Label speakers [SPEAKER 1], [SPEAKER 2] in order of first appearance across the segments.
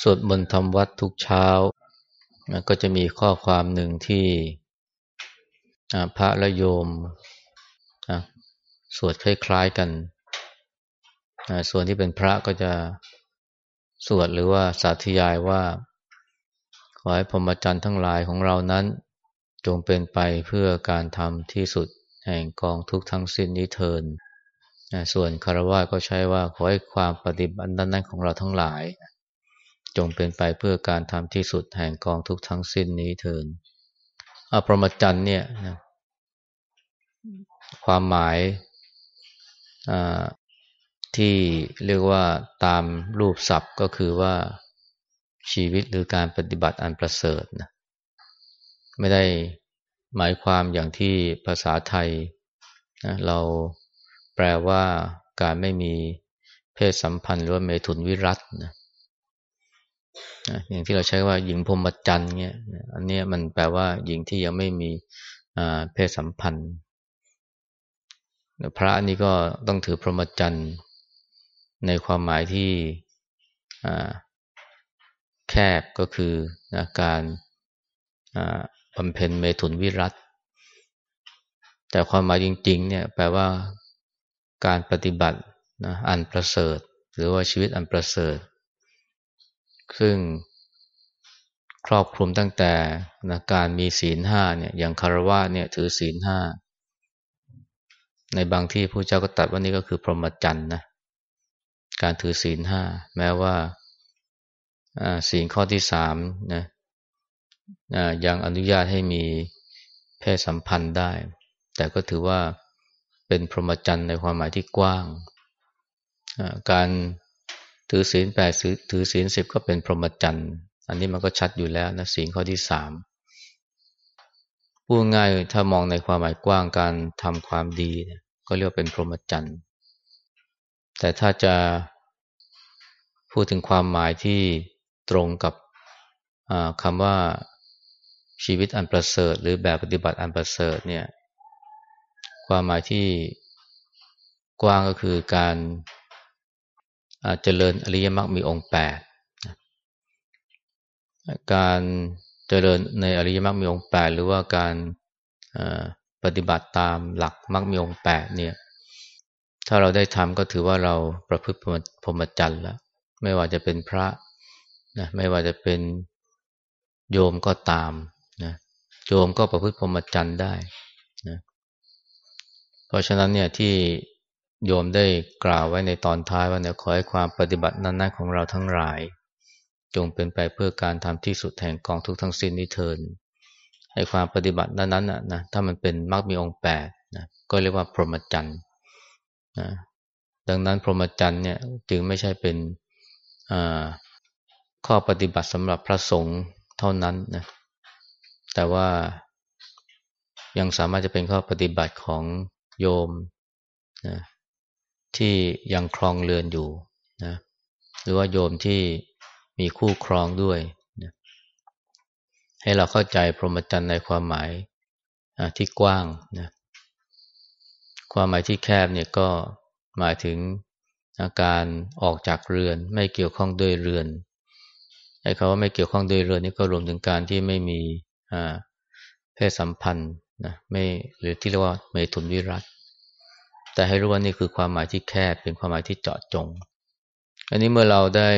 [SPEAKER 1] สวดมนต์ทำวัดทุกเช้า ก็จะมีข้อความหนึ่งที่พระและโยมสวดคล้ายๆกัน ส่วนที่เป็นพระก็จะสวดหรือว่าสาธยายว่า ขอให้พรหมจรรย์ทั้งหลายของเรานั้น จงเป็นไปเพื่อการทำที่สุดแห่งกองทุกทั้งสิ้นนี้เทินส่วนคารวะก็ใช้ว่าขอให้ความปฏิบัตินั้นของเราทั้งหลาย จงเป็นไปเพื่อการทำที่สุดแห่งกองทุกทั้งสิ้นนี้เถินอภรมจันเนี่ยนะความหมายที่เรียกว่าตามรูปศัพท์ก็คือว่าชีวิตหรือการปฏิบัติอันประเสริฐนะไม่ได้หมายความอย่างที่ภาษาไทยนะเราแปลว่าการไม่มีเพศสัมพันธ์หรือว่าเมถุนวิรัตนะ อย่างที่เราใช้ว่าหญิงพรหมจรรย์เนี่ยอันนี้มันแปลว่าหญิงที่ยังไม่มีเพศสัมพันธ์ พระนี่ก็ต้องถือพรหมจรรย์ในความหมายที่แคบก็คือนะการบำเพ็ญเมถุนวิรัตแต่ความหมายจริง ๆ เนี่ยแปลว่าการปฏิบัตินะอันประเสริฐ หรือว่าชีวิตอันประเสริฐ ซึ่งครอบคลุมตั้งแต่นะการมีศีลห้าเนี่ยอย่างคารวะเนี่ยถือศีลห้าในบางที่ผู้เจ้าก็ตัดว่านี่ก็คือพรหมจรรย์นะการถือศีลห้าแม้ว่าศีลข้อที่สามนะยังอนุญาตให้มีเพศสัมพันธ์ได้ แต่ก็ถือว่าเป็นพรหมจรรย์ในความหมายที่กว้าง การ ถือศีลแปดถือศีลสิบก็เป็นพรหมจรรย์อันนี้มันก็ชัดอยู่แล้วนะศีลข้อที่สามพูดง่ายถ้ามองในความหมายกว้างการทำความดี ก็เรียกเป็นพรหมจรรย์แต่ถ้าจะพูดถึงความหมายที่ตรงกับคำว่าชีวิตอันประเสริฐ หรือแบบปฏิบัติอันประเสริฐเนี่ยความหมายที่กว้างก็คือการ เจริญอริยมรรคมีองค์แปดการเจริญในอริยมรรคมีองค์แปดหรือว่าการปฏิบัติตามหลักมรรคมีองค์แปดเนี่ยถ้าเราได้ทำก็ถือว่าเราประพฤติพรหมจรรย์แล้วไม่ว่าจะเป็นพระนะไม่ว่าจะเป็นโยมก็ตามนะโยมก็ประพฤติพรหมจรรย์ได้นะเพราะฉะนั้นเนี่ยที่ โยมได้กล่าวไว้ในตอนท้ายว่าเนี่ยขอให้ความปฏิบัตินั้นๆของเราทั้งหลาย จงเป็นไปเพื่อการทำที่สุดแห่งกองทุกทั้งสิ้นนิเทินให้ความปฏิบัตินั้นๆนะนะถ้ามันเป็นมรรคมีองค์แปดนะก็เรียกว่าพรหมจรรย์นะดังนั้นพรหมจรรย์เนี่ยจึงไม่ใช่เป็นข้อปฏิบัติสำหรับพระสงฆ์เท่านั้นนะแต่ว่ายังสามารถจะเป็นข้อปฏิบัติของโยมนะ ที่ยังครองเรือนอยู่นะหรือว่าโยมที่มีคู่ครองด้วยนะให้เราเข้าใจพรหมจรรย์ในความหมายที่กว้างนะความหมายที่แคบเนี่ยก็หมายถึงอาการออกจากเรือน ไม่เกี่ยวข้องด้วยเรือนไอ้คำว่าไม่เกี่ยวข้องด้วยเรือนนี่ก็รวมถึงการที่ไม่มีเพศสัมพันธ์นะไม่หรือที่เรียกว่าเมตุนวิรัต แต่ให้รู้ว่านี่คือความหมายที่แคบเป็นความหมายที่เจาะจง อันนี้เมื่อเราได้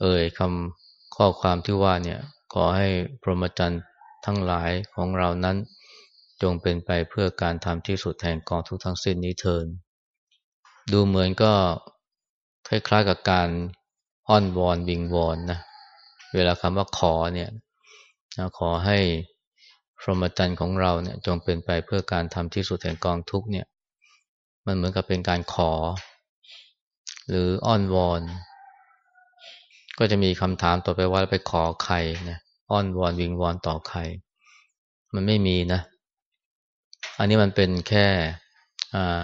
[SPEAKER 1] เอ่ยคำข้อความที่ว่าเนี่ยขอให้พรหมจรรย์ทั้งหลายของเรานั้น จงเป็นไปเพื่อการทำที่สุดแห่งกองทุกทั้งสิ้นนี้เทินดูเหมือนก็คล้ายๆกับการอ้อนวอนวิงวอนนะเวลาคำว่าขอเนี่ยขอให้ พรหมจรรย์ของเราเนี่ยจงเป็นไปเพื่อการทำที่สุดแห่งกองทุกเนี่ย มันเหมือนกับเป็นการขอ หรืออ้อนวอน ก็จะมีคำถามต่อไปว่าไปขอใครนะอ้อนวอนวิงวอนต่อใคร มันไม่มีนะ อันนี้มันเป็นแค่อ่า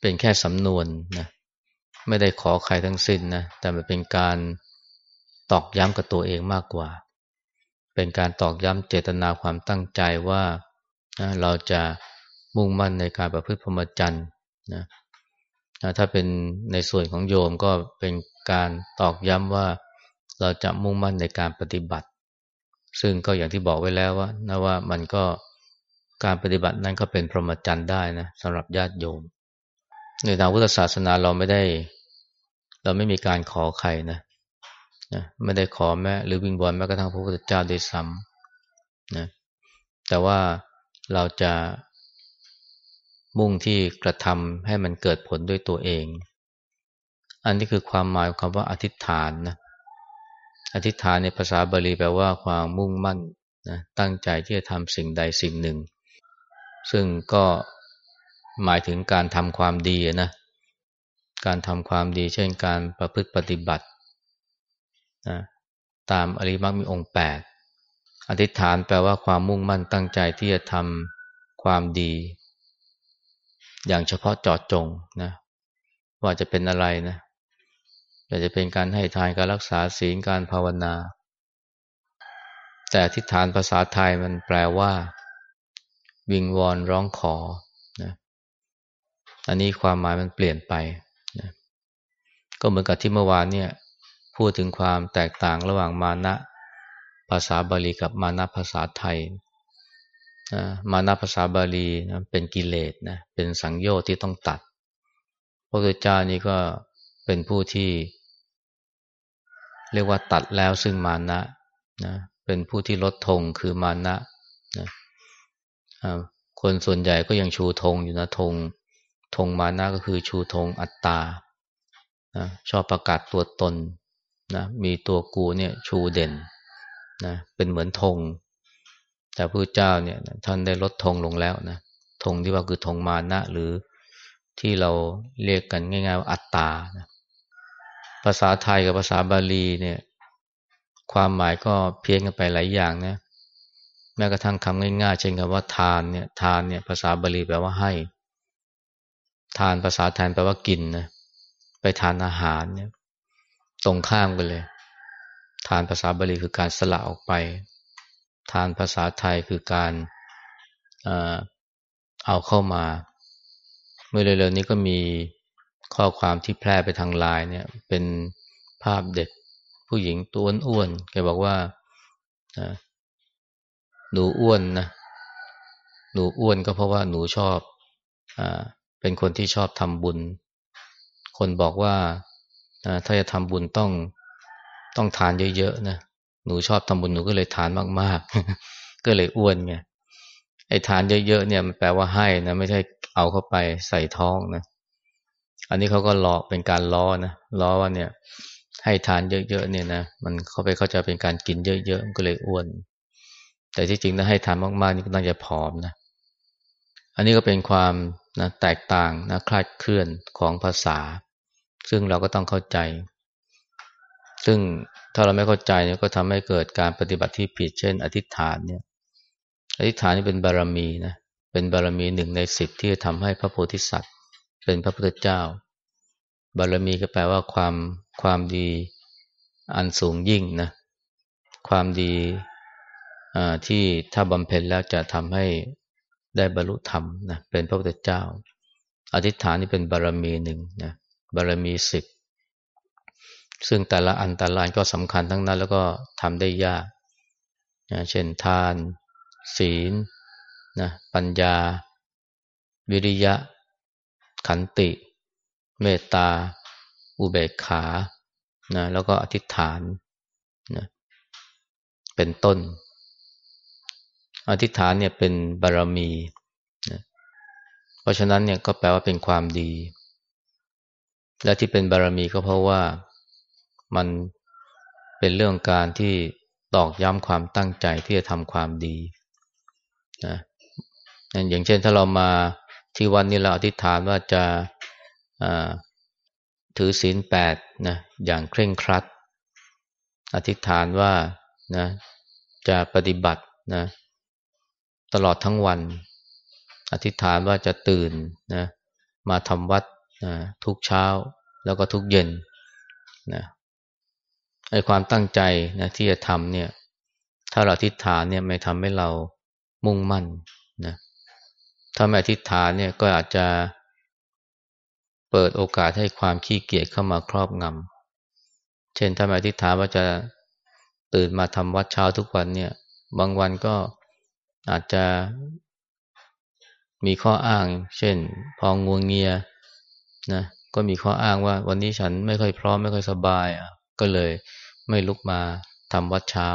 [SPEAKER 1] เป็นแค่สำนวนนะไม่ได้ขอใครทั้งสิ้นนะแต่มันเป็นการตอกย้ำกับตัวเองมากกว่า เป็นการตอกย้ำเจตนาความตั้งใจว่านะเราจะมุ่งมั่นในการประพฤติพรหมจรรย์นะถ้าเป็นในส่วนของโยมก็เป็นการตอกย้ำว่าเราจะมุ่งมั่นในการปฏิบัติ ซึ่งก็อย่างที่บอกไว้แล้วว่านะว่ามันก็การปฏิบัตินั้นก็เป็นพรหมจรรย์ได้นะสำหรับญาติโยม ในทางพุทธศาสนาเราไม่ได้ เราไม่มีการขอใครนะ นะไม่ได้ขอแม้หรือวิงบอลแม้กระทั่งพระพุทธเจ้าด้วยซ้ำนะแต่ว่าเราจะมุ่งที่กระทำให้มันเกิดผลด้วยตัวเอง อันนี้คือความหมายของคำว่าอธิษฐานนะอธิษฐานในภาษาบาลีแปลว่าความมุ่งมั่นนะตั้งใจที่จะทำสิ่งใดสิ่งหนึ่ง ซึ่งก็หมายถึงการทำความดีนะการทำความดี เช่นการประพฤติปฏิบัติ นะตามอริมักมีองค์แปดอธิษฐานแปลว่าความมุ่งมั่นตั้งใจที่จะทำความดี อย่างเฉพาะเจาะจงนะว่าจะเป็นอะไรนะอยากจะเป็นการให้ทานการรักษาศีลการภาวนา แต่ทิฏฐานภาษาไทยมันแปลว่า วิงวอนร้องขอนะอันนี้ความหมายมันเปลี่ยนไปนะก็เหมือนกับที่เมื่อวานเนี่ย พูดถึงความแตกต่างระหว่างมานะภาษาบาลีกับมานะภาษาไทยมานาภาษาบาลีนะเป็นกิเลสนะเป็นสังโยชน์ที่ต้องตัด พระพุทธเจ้านี่ก็เป็นผู้ที่ เรียกว่าตัดแล้วซึ่งมานะนะเป็นผู้ที่ลดธงคือมานะนะคนส่วนใหญ่ก็ยังชูธงอยู่นะธงธงมานะก็คือชูธงอัตตานะชอบประกาศตัวตน นะมีตัวกูเนี่ยชูเด่นนะเป็นเหมือนธงแต่พระเจ้าเนี่ยท่านได้ลดธงลงแล้วนะธงที่ว่าคือธงมานะ หรือที่เราเรียกกันง่ายๆว่าอัตตานะภาษาไทยกับภาษาบาลีเนี่ย ความหมายก็เพี้ยนกันไปหลายอย่างนะแม้กระทั่งคำง่ายๆเช่นคำว่าทานเนี่ย ทานเนี่ย ภาษาบาลีแปลว่าให้ ทานภาษาไทยแปลว่ากินนะไปทานอาหารเนี่ย ตรงข้ามกันเลย ทานภาษาบาลีคือการสละออกไป ทานภาษาไทยคือการเอาเข้ามา เมื่อเร็วๆนี้ก็มีข้อความที่แพร่ไปทางไลน์เนี่ย เป็นภาพเด็กผู้หญิงตัวอ้วนแกบอกว่าหนูอ้วนนะหนูอ้วนก็เพราะว่าหนูชอบอเป็นคนที่ชอบทำบุญ คนบอกว่า ถ้าจะทำบุญต้องต้องทานเยอะๆนะหนูชอบทำบุญหนูก็เลยทานมากๆ ก็เลยอ้วนไงไอ้ทานเยอะๆเนี่ยมันแปลว่าให้นะไม่ใช่เอาเข้าไปใส่ท้องนะอันนี้เขาก็หลอกเป็นการล้อนะล้อว่าเนี่ย ให้ทานเยอะๆเนี่ยนะมันเข้าไปเข้าใจเป็นการกินเยอะๆก็เลยอ้วน แต่ที่จริงถ้าให้ทานมากๆนี่ก็ต้องจะผอมนะอันนี้ก็เป็นความนะแตกต่างนะคลาดเคลื่อนของภาษา ซึ่งเราก็ต้องเข้าใจ ซึ่งถ้าเราไม่เข้าใจเนี่ยก็ทำให้เกิดการปฏิบัติที่ผิด เช่น อธิษฐานเนี่ยอธิษฐานนี่เป็นบารมีนะเป็นบารมีหนึ่งในสิบที่จะทำให้พระโพธิสัตว์ เป็นพระพุทธเจ้า บารมีก็แปลว่าความความดีอันสูงยิ่งนะความดีที่ถ้าบำเพ็ญแล้วจะทำให้ได้บรรลุธรรมนะเป็นพระพุทธเจ้า อธิษฐานนี่เป็นบารมีหนึ่งนะ บารมีสิบซึ่งแต่ละอันแต่ละอันก็สำคัญทั้งนั้น แล้วก็ทำได้ยากนะเช่นทาน ศีลนะปัญญา วิริยะ ขันติ เมตตา อุเบกขานะแล้วก็อธิษฐานนะเป็นต้น อธิษฐานเนี่ยเป็นบารมีนะเพราะฉะนั้นเนี่ยก็แปลว่าเป็นความดี และที่เป็นบารมีก็เพราะว่ามันเป็นเรื่องการที่ตอกย้ำความตั้งใจที่จะทำความดีนะอย่างเช่นถ้าเรามาที่วันนี้เราอธิษฐานว่าจะถือศีลแปดนะอย่างเคร่งครัด อธิษฐานว่านะจะปฏิบัตินะตลอดทั้งวัน อธิษฐานว่าจะตื่นนะมาทำวัด นะทุกเช้าแล้วก็ทุกเย็นนะไอความตั้งใจนะที่จะทำเนี่ย ถ้าเราอธิษฐานเนี่ยไม่ทำให้เรามุ่งมั่นนะถ้าไม่อธิษฐานเนี่ยก็อาจจะเปิดโอกาสให้ความขี้เกียจเข้ามาครอบงำเช่นถ้าไม่อธิษฐานว่าจะตื่นมาทำวัดเช้าทุกวันเนี่ย บางวันก็อาจจะมีข้ออ้าง เช่น พองวงเงีย นะก็มีข้ออ้างว่าวันนี้ฉันไม่ค่อยพร้อมไม่ค่อยสบายอะก็เลยไม่ลุกมาทำวัดเช้า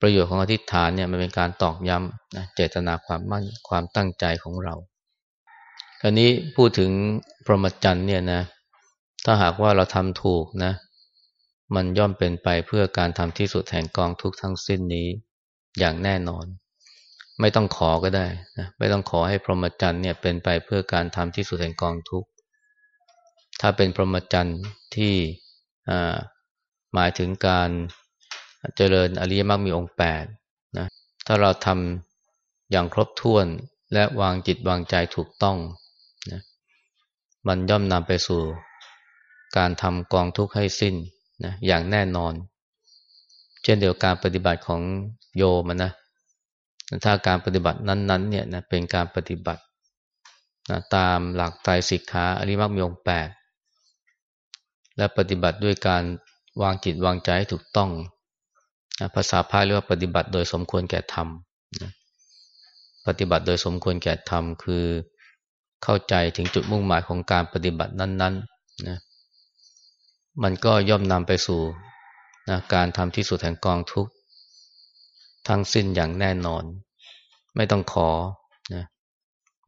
[SPEAKER 1] ประโยชน์ของอธิษฐานเนี่ยมันเป็นการตอกย้ำนะเจตนาความมั่นความตั้งใจของเราคราวนี้พูดถึงพรหมจรรย์เนี่ยนะถ้าหากว่าเราทำถูกนะ มันย่อมเป็นไปเพื่อการทำที่สุดแห่งกองทุกทั้งสิ้นนี้อย่างแน่นอน ไม่ต้องขอก็ได้นะไม่ต้องขอให้พรหมจรรย์เนี่ยเป็นไปเพื่อการทำที่สุดแห่งกองทุกข์ถ้าเป็นพรหมจรรย์ที่หมายถึงการเจริญอริยมรรคมีองค์แปดนะถ้าเราทำอย่างครบถ้วนและวางจิตวางใจถูกต้องนะมันย่อมนำไปสู่การทำกองทุกข์ให้สิ้นนะอย่างแน่นอน เช่นเดียวการปฏิบัติของโยมนะ ถ้าการปฏิบัตินั้นๆเนี่ยนะเป็นการปฏิบัตินะตามหลักไตรสิกขาอริมักมีองแปดและปฏิบัติด้วยการวางจิตวางใจให้ถูกต้องนะภาษาพาเรียกว่าปฏิบัติโดยสมควรแก่ธรรมนะปฏิบัติโดยสมควรแก่ธรรมคือเข้าใจถึงจุดมุ่งหมายของการปฏิบัตินั้นๆนะมันก็ย่อมนำไปสู่นะการทำที่สุดแห่งกองทุกข์ ทั้งสิ้นอย่างแน่นอน ไม่ต้องขอนะ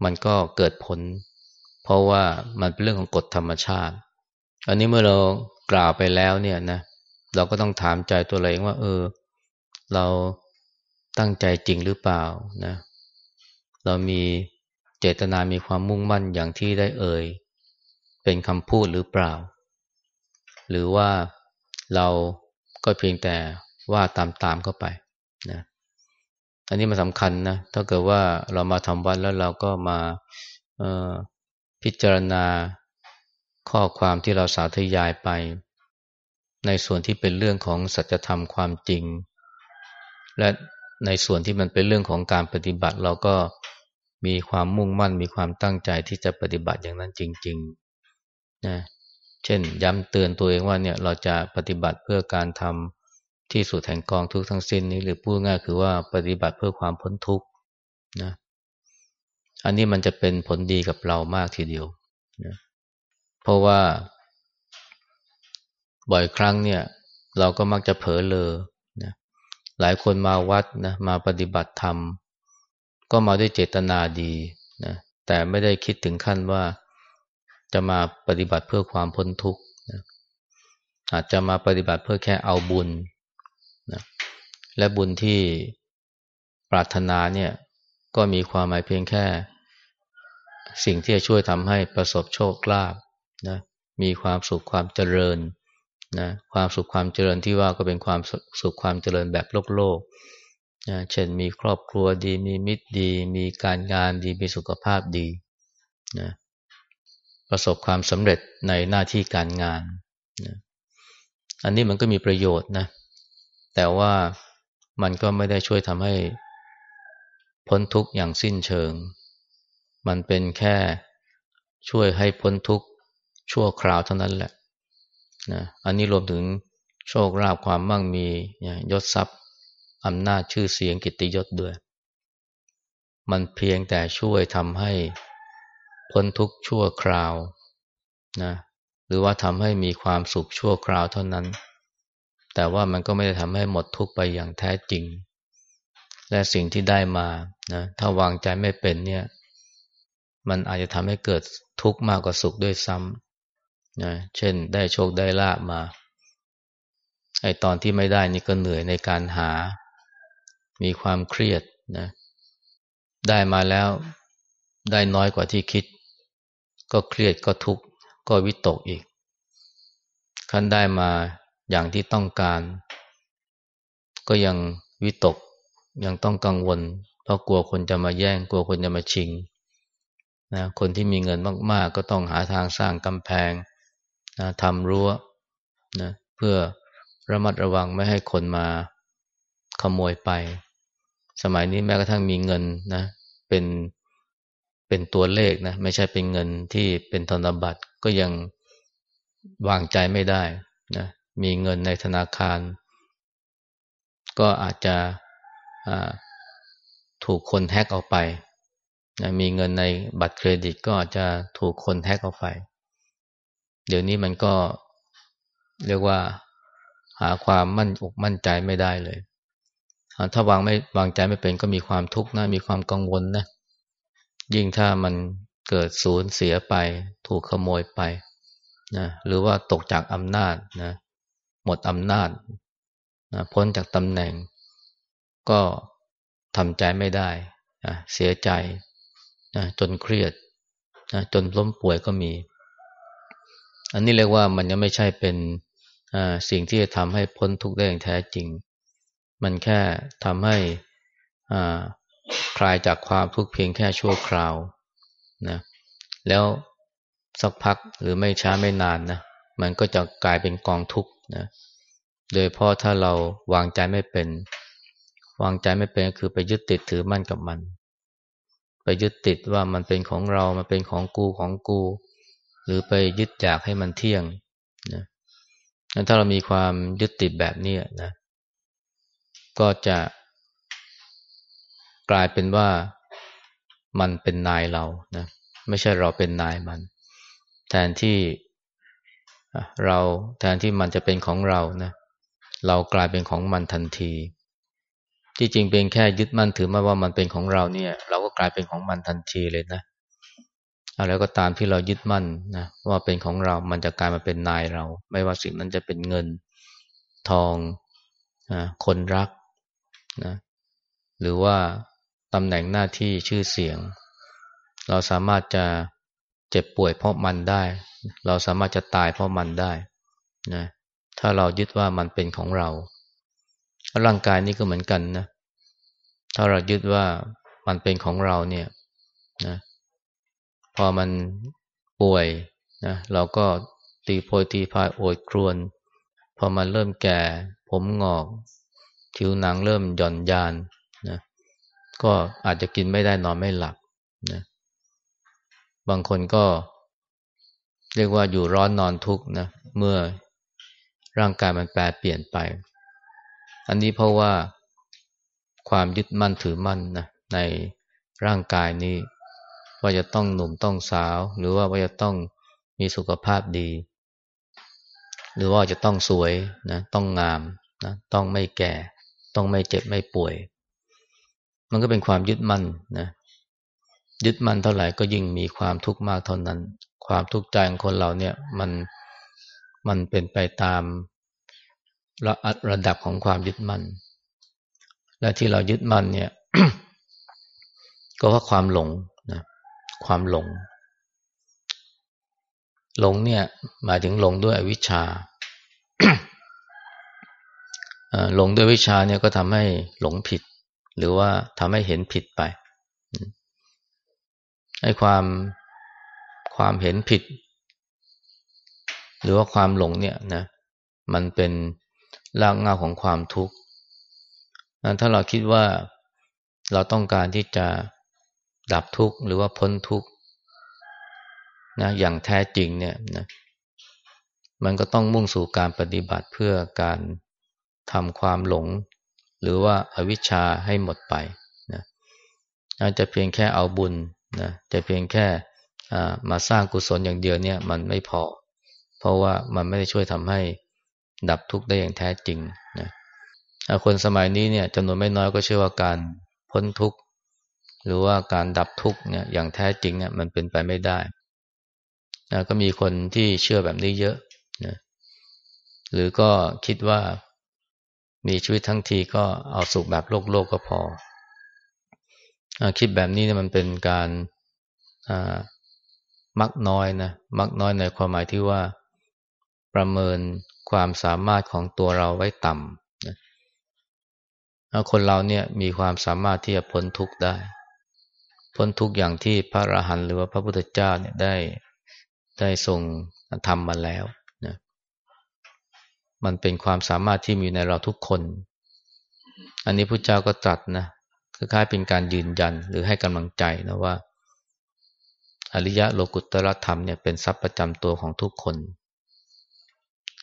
[SPEAKER 1] มันก็เกิดผล เพราะว่ามันเป็นเรื่องของกฎธรรมชาติ อันนี้เมื่อเรากล่าวไปแล้วเนี่ยนะเราก็ต้องถามใจตัวเราเองว่า เออ เราตั้งใจจริงหรือเปล่านะเรามีเจตนามีความมุ่งมั่นอย่างที่ได้เอ่ย เป็นคำพูดหรือเปล่า หรือว่าเราก็เพียงแต่ว่าตามๆเข้าไปนะ อันนี้มันสำคัญนะ ถ้าเกิดว่าเรามาทำวัดแล้วเราก็มาพิจารณาข้อความที่เราสาธยายไป ในส่วนที่เป็นเรื่องของสัจธรรมความจริง และในส่วนที่มันเป็นเรื่องของการปฏิบัติ เราก็มีความมุ่งมั่น มีความตั้งใจที่จะปฏิบัติอย่างนั้นจริงๆนะเช่นย้ำเตือนตัวเองว่าเนี่ยเราจะปฏิบัติเพื่อการทำ ที่สุดแห่งกองทุกทั้งสิ้นนี้ หรือพูดง่ายคือว่าปฏิบัติเพื่อความพ้นทุกข์นะอันนี้มันจะเป็นผลดีกับเรามากทีเดียวนะเพราะว่า บ่อยครั้งเนี่ย เราก็มักจะเผลอเลยนะหลายคนมาวัดนะมาปฏิบัติธรรม ก็มาด้วยเจตนาดีนะแต่ไม่ได้คิดถึงขั้นว่าจะมาปฏิบัติเพื่อความพ้นทุกข์นะอาจจะมาปฏิบัติเพื่อแค่เอาบุญ และบุญที่ปรารถนาเนี่ยก็มีความหมายเพียงแค่ สิ่งที่จะช่วยทำให้ประสบโชคลาภนะมีความสุขความเจริญนะความสุขความเจริญที่ว่าก็เป็นความสุขความเจริญแบบโลกโลกนะเช่นมีครอบครัวดีมีมิตรดี มีการงานดีมีสุขภาพดีนะประสบความสำเร็จในหน้าที่การงานนะอันนี้มันก็มีประโยชน์นะแต่ว่า มันก็ไม่ได้ช่วยทำให้พ้นทุกข์อย่างสิ้นเชิง มันเป็นแค่ช่วยให้พ้นทุกข์ชั่วคราวเท่านั้นแหละนะอันนี้รวมถึงโชคลาภความมั่งมียศทรัพย์อำนาจชื่อเสียงกิตติยศด้วย มันเพียงแต่ช่วยทำให้พ้นทุกข์ชั่วคราวนะหรือว่าทำให้มีความสุขชั่วคราวเท่านั้น แต่ว่ามันก็ไม่ได้ทำให้หมดทุกข์ไปอย่างแท้จริง และสิ่งที่ได้มานะถ้าวางใจไม่เป็นเนี่ย มันอาจจะทำให้เกิดทุกข์มากกว่าสุขด้วยซ้ำนะเช่นได้โชคได้ลาบมาไอตอนที่ไม่ได้นี่ก็เหนื่อยในการหา มีความเครียดนะ ได้มาแล้วได้น้อยกว่าที่คิด ก็เครียดก็ทุกข์ก็วิตกอีกขั้นได้มา อย่างที่ต้องการ ก็ยังวิตกยังต้องกังวล เพราะกลัวคนจะมาแย่ง กลัวคนจะมาชิงนะคนที่มีเงินมาก ๆ ก็ต้องหาทางสร้างกำแพงนะทำรั้วนะเพื่อระมัดระวังไม่ให้คนมาขโมยไป สมัยนี้แม้กระทั่งมีเงินนะเป็นเป็นตัวเลขนะไม่ใช่เป็นเงินที่เป็นธนบัตรก็ยังวางใจไม่ได้นะ มีเงินในธนาคาร ก็อาจจะถูกคนแฮกเอาไปนะมีเงินในบัตรเครดิตก็อาจจะถูกคนแฮกเอาไป เดี๋ยวนี้มันก็เรียกว่าหาความมั่นอกมั่นใจไม่ได้เลย ถ้าวางไม่วางใจไม่เป็นก็มีความทุกข์นะ มีความกังวลนะ ยิ่งถ้ามันเกิดสูญเสียไป ถูกขโมยไปนะ หรือว่าตกจากอำนาจนะ หมดอำนาจนะพ้นจากตำแหน่ง ก็ทำใจไม่ได้นะเสียใจนะจนเครียดนะจนล้มป่วยก็มี อันนี้เรียกว่ามันยังไม่ใช่เป็นสิ่งที่จะทำให้พ้นทุกข์ได้อย่างแท้จริง มันแค่ทำให้คลายจากความทุกข์เพียงแค่ชั่วคราวนะแล้วสักพักหรือไม่ช้าไม่นานนะมันก็จะกลายเป็นกองทุกข์ นะโดยเพราะถ้าเราวางใจไม่เป็น วางใจไม่เป็นก็คือไปยึดติดถือมั่นกับมัน ไปยึดติดว่ามันเป็นของเรา มันเป็นของกูของกู หรือไปยึดอยากให้มันเที่ยงนะถ้าเรามีความยึดติดแบบนี้นะ ก็จะกลายเป็นว่ามันเป็นนายเรานะไม่ใช่เราเป็นนายมัน แทนที่ เราแทนที่มันจะเป็นของเรานะเรากลายเป็นของมันทันที ที่จริงเป็นแค่ยึดมั่นถือมาว่ามันเป็นของเราเนี่ย เราก็กลายเป็นของมันทันทีเลยนะอะไรก็ตามที่เรายึดมั่นนะว่าเป็นของเรา มันจะกลายมาเป็นนายเรา ไม่ว่าสิ่งนั้นจะเป็นเงินทองนะคนรักนะหรือว่าตำแหน่งหน้าที่ชื่อเสียง เราสามารถจะเจ็บป่วยเพราะมันได้ เราสามารถจะตายเพราะมันได้นะถ้าเรายึดว่ามันเป็นของเรา ร่างกายนี้ก็เหมือนกันนะ ถ้าเรายึดว่ามันเป็นของเราเนี่ยนะพอมันป่วยนะเราก็ตีโพยตีพายโอดครวน พอมันเริ่มแก่ ผมงอก ผิวหนังเริ่มหย่อนยานนะก็อาจจะกินไม่ได้นอนไม่หลับนะบางคนก็ เรียกว่าอยู่ร้อนนอนทุกข์นะเมื่อร่างกายมันแปรเปลี่ยนไป อันนี้เพราะว่าความยึดมั่นถือมั่นนะในร่างกายนี้ ว่าจะต้องหนุ่มต้องสาว หรือว่าว่าจะต้องมีสุขภาพดี หรือว่าจะต้องสวยนะต้องงามนะต้องไม่แก่ ต้องไม่เจ็บไม่ป่วย มันก็เป็นความยึดมั่นนะยึดมั่นเท่าไหร่ก็ยิ่งมีความทุกข์มากเท่านั้น ความทุกข์ใจของคนเราเนี่ยมันมันเป็นไปตามระระดับของความยึดมั่น และที่เรายึดมั่นเนี่ย ก็เพราะความหลงนะความหลง หลงเนี่ย หมายถึงหลงด้วยอวิชชาหลงด้วยวิชาเนี่ยก็ทำให้หลงผิด หรือว่าทำให้เห็นผิดไปให้ความ ความเห็นผิด หรือว่าความหลงเนี่ยนะมันเป็นรากเหง้าของความทุกข์ถ้าเราคิดว่าเราต้องการที่จะดับทุกข์หรือว่าพ้นทุกข์นะอย่างแท้จริงเนี่ยนะมันก็ต้องมุ่งสู่การปฏิบัติเพื่อการทำความหลง หรือว่าอาวิชชาให้หมดไปนะอาจจะเพียงแค่เอาบุญนะจะเพียงแค่ มาสร้างกุศลอย่างเดียวเนี่ยมันไม่พอ เพราะว่ามันไม่ได้ช่วยทำให้ดับทุกข์ได้อย่างแท้จริงนะคนสมัยนี้เนี่ยจำนวนไม่น้อยก็เชื่อว่าการพ้นทุกข์หรือว่าการดับทุกข์เนี่ยอย่างแท้จริงเนี่ยมันเป็นไปไม่ได้นะก็มีคนที่เชื่อแบบนี้เยอะนะหรือก็คิดว่ามีชีวิตทั้งทีก็เอาสุขแบบโลกโลกก็พออคิดแบบนี้เนี่ยมันเป็นการ มักน้อยนะมักน้อยในความหมายที่ว่า ประเมินความสามารถของตัวเราไว้ต่ำนะคนเราเนี่ยมีความสามารถที่จะพ้นทุกข์ได้ พ้นทุกข์อย่างที่พระอรหันต์หรือว่าพระพุทธเจ้าเนี่ยได้ได้ทรงทำมาแล้วนะมันเป็นความสามารถที่มีในเราทุกคน อันนี้พระเจ้าก็ตรัสนะคล้ายๆเป็นการยืนยันหรือให้กำลังใจนะว่า อริยะโลกุตตรธรรมเนี่ยเป็นทรัพย์ประจำตัวของทุกคน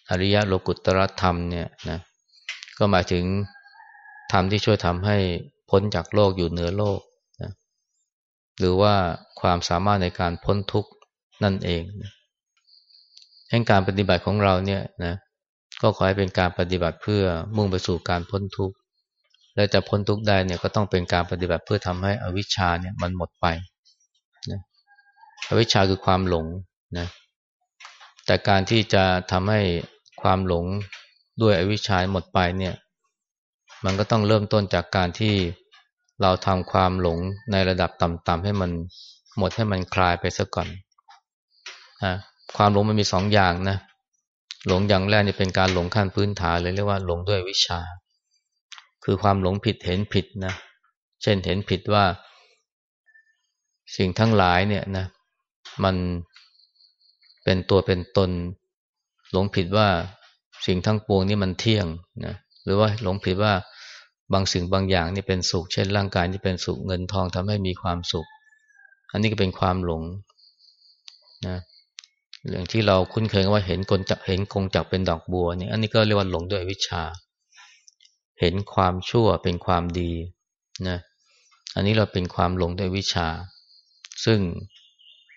[SPEAKER 1] อริยะโลกุตตรธรรมเนี่ยนะก็หมายถึงธรรมที่ช่วยทำให้พ้นจากโลกอยู่เหนือโลกนะหรือว่าความสามารถในการพ้นทุกข์นั่นเองนะแห่งการปฏิบัติของเราเนี่ยนะก็ขอให้เป็นการปฏิบัติเพื่อมุ่งไปสู่การพ้นทุกข์และจะพ้นทุกข์ได้เนี่ยก็ต้องเป็นการปฏิบัติเพื่อทำให้อวิชชาเนี่ยมันหมดไป อวิชชาคือความหลงนะแต่การที่จะทำให้ความหลงด้วยอวิชชาหมดไปเนี่ยมันก็ต้องเริ่มต้นจากการที่เราทำความหลงในระดับต่ำๆให้มันหมดให้มันคลายไปซะก่อนนะความหลงมันมีสองอย่างนะหลงอย่างแรกนี่เป็นการหลงขั้นพื้นฐานเลยเรียกว่าหลงด้วยวิชา คือความหลงผิดเห็นผิดนะเช่นเห็นผิดว่า สิ่งทั้งหลายเนี่ยนะ มันเป็นตัวเป็นตน หลงผิดว่าสิ่งทั้งปวงนี่มันเที่ยงนะหรือว่าหลงผิดว่าบางสิ่งบางอย่างนี่เป็นสุข เช่นร่างกายที่เป็นสุขเงินทองทำให้มีความสุข อันนี้ก็เป็นความหลงนะเรื่องที่เราคุ้นเคยว่าเห็นกลจักเห็นคงจักเป็นดอกบัวนี่อันนี้ก็เรียกว่าหลงด้วยวิชา เห็นความชั่วเป็นความดีนะอันนี้เราเป็นความหลงด้วยวิชา ซึ่ง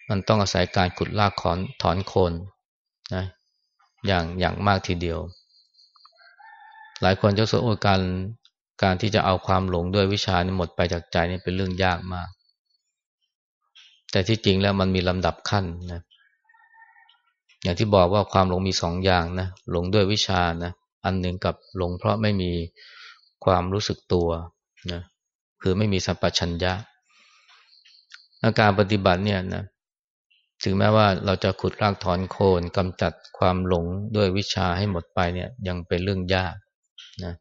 [SPEAKER 1] มันต้องอาศัยการขุดลากถอนถอนโคนนะอย่างอย่างมากทีเดียว หลายคนจะสโอการการที่จะเอาความหลงด้วยวิชานี่หมดไปจากใจนี่เป็นเรื่องยากมาก แต่ที่จริงแล้วมันมีลำดับขั้นนะอย่างที่บอกว่าความหลงมีสองอย่างนะหลงด้วยวิชานะอันหนึ่งกับหลงเพราะไม่มีความรู้สึกตัวนะคือไม่มีสัมปชัญญะอาการปฏิบัติเนี่ยนะ ถึงแม้ว่าเราจะขุดรากถอนโคนกำจัดความหลงด้วยวิชาให้หมดไปเนี่ยยังเป็นเรื่องยากนะ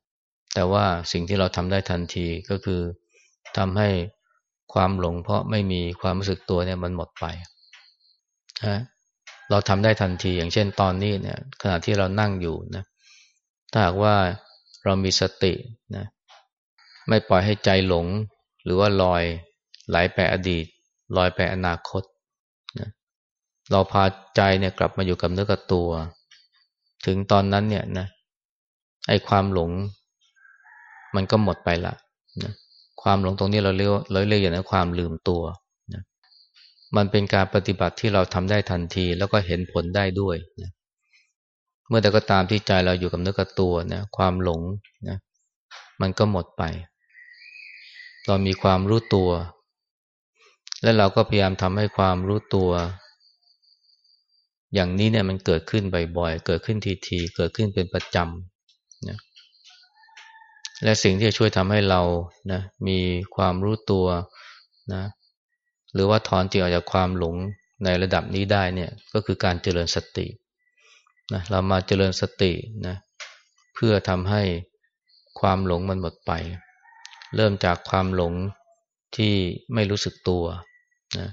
[SPEAKER 1] แต่ว่าสิ่งที่เราทำได้ทันทีก็คือทำให้ความหลงเพราะไม่มีความรู้สึกตัวเนี่ยมันหมดไปนะเราทำได้ทันทีอย่างเช่นตอนนี้เนี่ยขณะที่เรานั่งอยู่นะถ้าหากว่าเรามีสตินะไม่ปล่อยให้ใจหลง หรือว่าลอยไหลไปอดีต ลอยไปอนาคต เราพาใจเนี่ยกลับมาอยู่กับเนื้อกับตัว ถึงตอนนั้นเนี่ยนะไอ้ความหลง มันก็หมดไปละนะความหลงตรงนี้เราเรียกเราเรียกอย่างนั้นความลืมตัวมันเป็นการปฏิบัติที่เราทำได้ทันที แล้วก็เห็นผลได้ด้วยนะเมื่อใดก็ตามที่ใจเราอยู่กับเนื้อกับตัวนะความหลงนะมันก็หมดไป เรามีความรู้ตัว และเราก็พยายามทำให้ความรู้ตัว อย่างนี้เนี่ยมันเกิดขึ้นบ่อยๆ เกิดขึ้นทีๆ เกิดขึ้นเป็นประจำนะและสิ่งที่จะช่วยทำให้เรานะมีความรู้ตัวนะหรือว่าถอนจิตออกจากความหลงในระดับนี้ได้เนี่ยก็คือการเจริญสตินะเรามาเจริญสตินะเพื่อทำให้ความหลงมันหมดไป เริ่มจากความหลงที่ไม่รู้สึกตัวนะ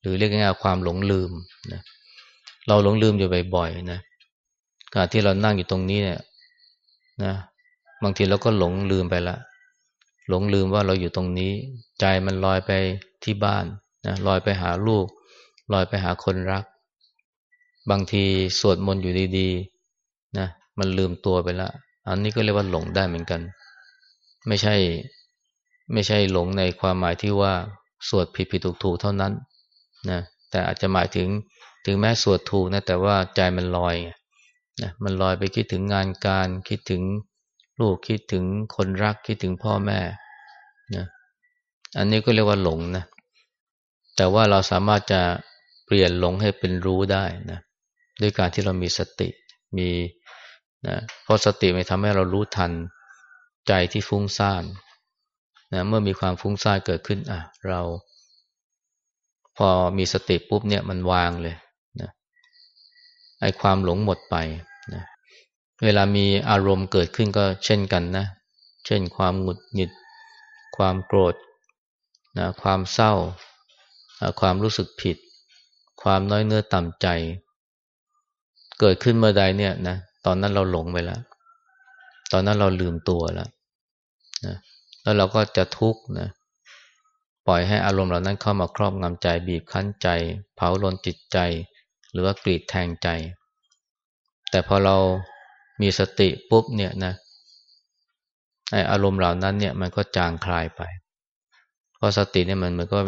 [SPEAKER 1] หรือเรียกง่ายๆความหลงลืมนะเเราหลงลืมอยู่บ่อยๆนะการที่เรานั่งอยู่ตรงนี้เนี่ยนะบางทีเราก็หลงลืมไปละ หลงลืมว่าเราอยู่ตรงนี้ ใจมันลอยไปที่บ้านนะลอยไปหาลูก ลอยไปหาคนรัก บางทีสวดมนต์อยู่ดีๆนะมันลืมตัวไปละ อันนี้ก็เรียกว่าหลงได้เหมือนกัน ไม่ใช่ไม่ใช่หลงในความหมายที่ว่าสวดผิดผิดถูกถูกเท่านั้นนะแต่อาจจะหมายถึง ถึงแม้สวดถูกนะแต่ว่าใจมันลอยนะมันลอยไปคิดถึงงานการคิดถึงลูกคิดถึงคนรักคิดถึงพ่อแม่นะอันนี้ก็เรียกว่าหลงนะแต่ว่าเราสามารถจะเปลี่ยนหลงให้เป็นรู้ได้นะด้วยการที่เรามีสติมีนะเพราะสติมันทำให้เรารู้ทันใจที่ฟุ้งซ่านนะเมื่อมีความฟุ้งซ่านเกิดขึ้นอะเรา พอมีสติปุ๊บเนี่ยมันวางเลย ไอ้ความหลงหมดไปนะเวลามีอารมณ์เกิดขึ้นก็เช่นกันนะ เช่นความหงุดหงิด ความโกรธนะความเศร้า ความรู้สึกผิด ความน้อยเนื้อต่ำใจ เกิดขึ้นเมื่อใดเนี่ยนะ ตอนนั้นเราหลงไปแล้ว ตอนนั้นเราลืมตัวแล้วนะแล้วเราก็จะทุกข์นะ ปล่อยให้อารมณ์เหล่านั้นเข้ามาครอบงำใจ บีบคั้นใจ เผาลนจิตใจ หรือว่ากรีดแทงใจ แต่พอเรามีสติปุ๊บเนี่ยนะไออารมณ์เหล่านั้นเนี่ยมันก็จางคลายไป เพราะสติเนี่ยมันมันก็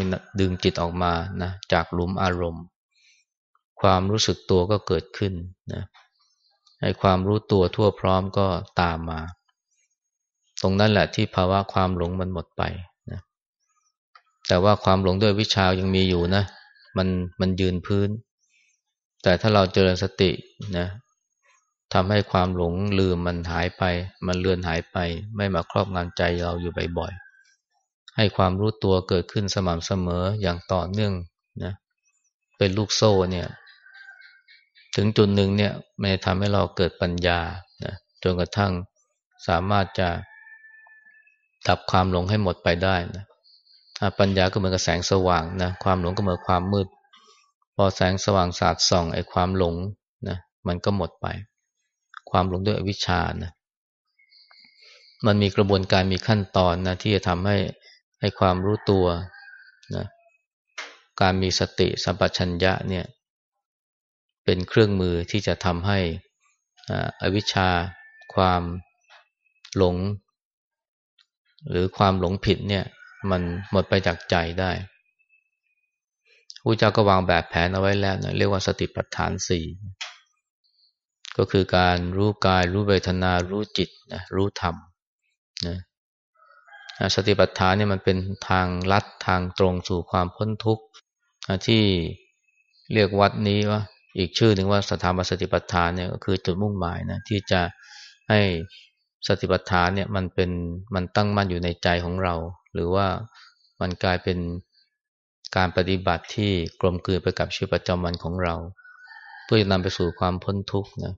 [SPEAKER 1] ดึงจิตออกมานะจากหลุมอารมณ์ ความรู้สึกตัวก็เกิดขึ้นนะไอความรู้ตัวทั่วพร้อมก็ตามมา ตรงนั้นแหละที่ภาวะความหลงมันหมดไปนะแต่ว่าความหลงด้วยวิชายังมีอยู่นะ มันมันยืนพื้น แต่ถ้าเราเจริญสตินะทำให้ความหลงลืมมันหายไป มันเลือนหายไป ไม่มาครอบงำใจเราอยู่บ่อยๆให้ความรู้ตัวเกิดขึ้นสม่ำเสมออย่างต่อเนื่องนะเป็นลูกโซ่เนี่ย ถึงจุดหนึ่งเนี่ยมันจะทำให้เราเกิดปัญญานะจนกระทั่งสามารถจะดับความหลงให้หมดไปได้นะปัญญาก็เหมือนกับแสงสว่างนะความหลงก็เหมือนความมืด พอแสงสว่างสาดส่องไอ้ความหลงนะมันก็หมดไป ความหลงด้วยอวิชชานะมันมีกระบวนการมีขั้นตอนนะที่จะทำให้ให้ความรู้ตัวนะการมีสติสัมปชัญญะเนี่ยเป็นเครื่องมือที่จะทำให้อวิชชา ความหลง หรือความหลงผิดเนี่ยมันหมดไปจากใจได้ พระเจ้าก็วางแบบแผนเอาไว้แล้วนะเรียกว่าสติปัฏฐานสี่ก็คือการรู้กายรู้เวทนารู้จิตนะรู้ธรรมนะสติปัฏฐานเนี่ยมันเป็นทางลัดทางตรงสู่ความพ้นทุกข์ที่เรียกวัดนี้ว่า อีกชื่อหนึ่งว่าสถาบันสติปัฏฐานเนี่ยก็คือจุดมุ่งหมายนะที่จะให้สติปัฏฐานเนี่ยมันเป็นมันตั้งมั่นอยู่ในใจของเรา หรือว่ามันกลายเป็น การปฏิบัติที่กลมกลืนไปกับชีวิตประจำวันของเรา เพื่อจะนำไปสู่ความพ้นทุกข์นะ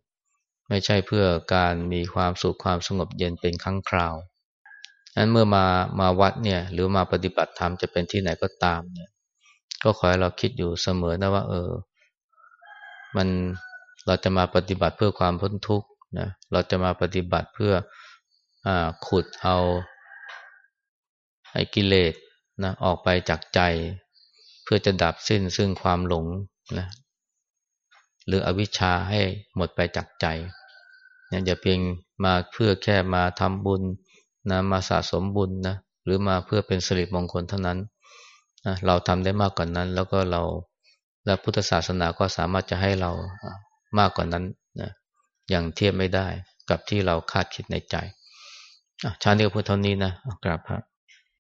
[SPEAKER 1] ไม่ใช่เพื่อการมีความสุขความสงบเย็นเป็นครั้งคราวนั้นเมื่อมามาวัดเนี่ยหรือมาปฏิบัติธรรมจะเป็นที่ไหนก็ตามเนี่ย ก็ขอให้เราคิดอยู่เสมอนะว่า เออ มันเราจะมาปฏิบัติเพื่อความพ้นทุกข์นะเราจะมาปฏิบัติเพื่ออขุดเอาไอ้กิเลสนะออกไปจากใจ เพื่อจะดับสิ้นซึ่งความหลงนะหรืออวิชชาให้หมดไปจากใจอย่าเพียงมาเพื่อแค่มาทำบุญนะมาสะสมบุญนะหรือมาเพื่อเป็นสิริมงคลเท่านั้นนะเราทำได้มากกว่านนั้น แล้วก็เราและพุทธศาสนาก็สามารถจะให้เรามากกว่านั้นนะอย่างเทียบไม่ได้กับที่เราคาดคิดในใจชาตินี้ก็พูดเท่านี้นะกราบพระ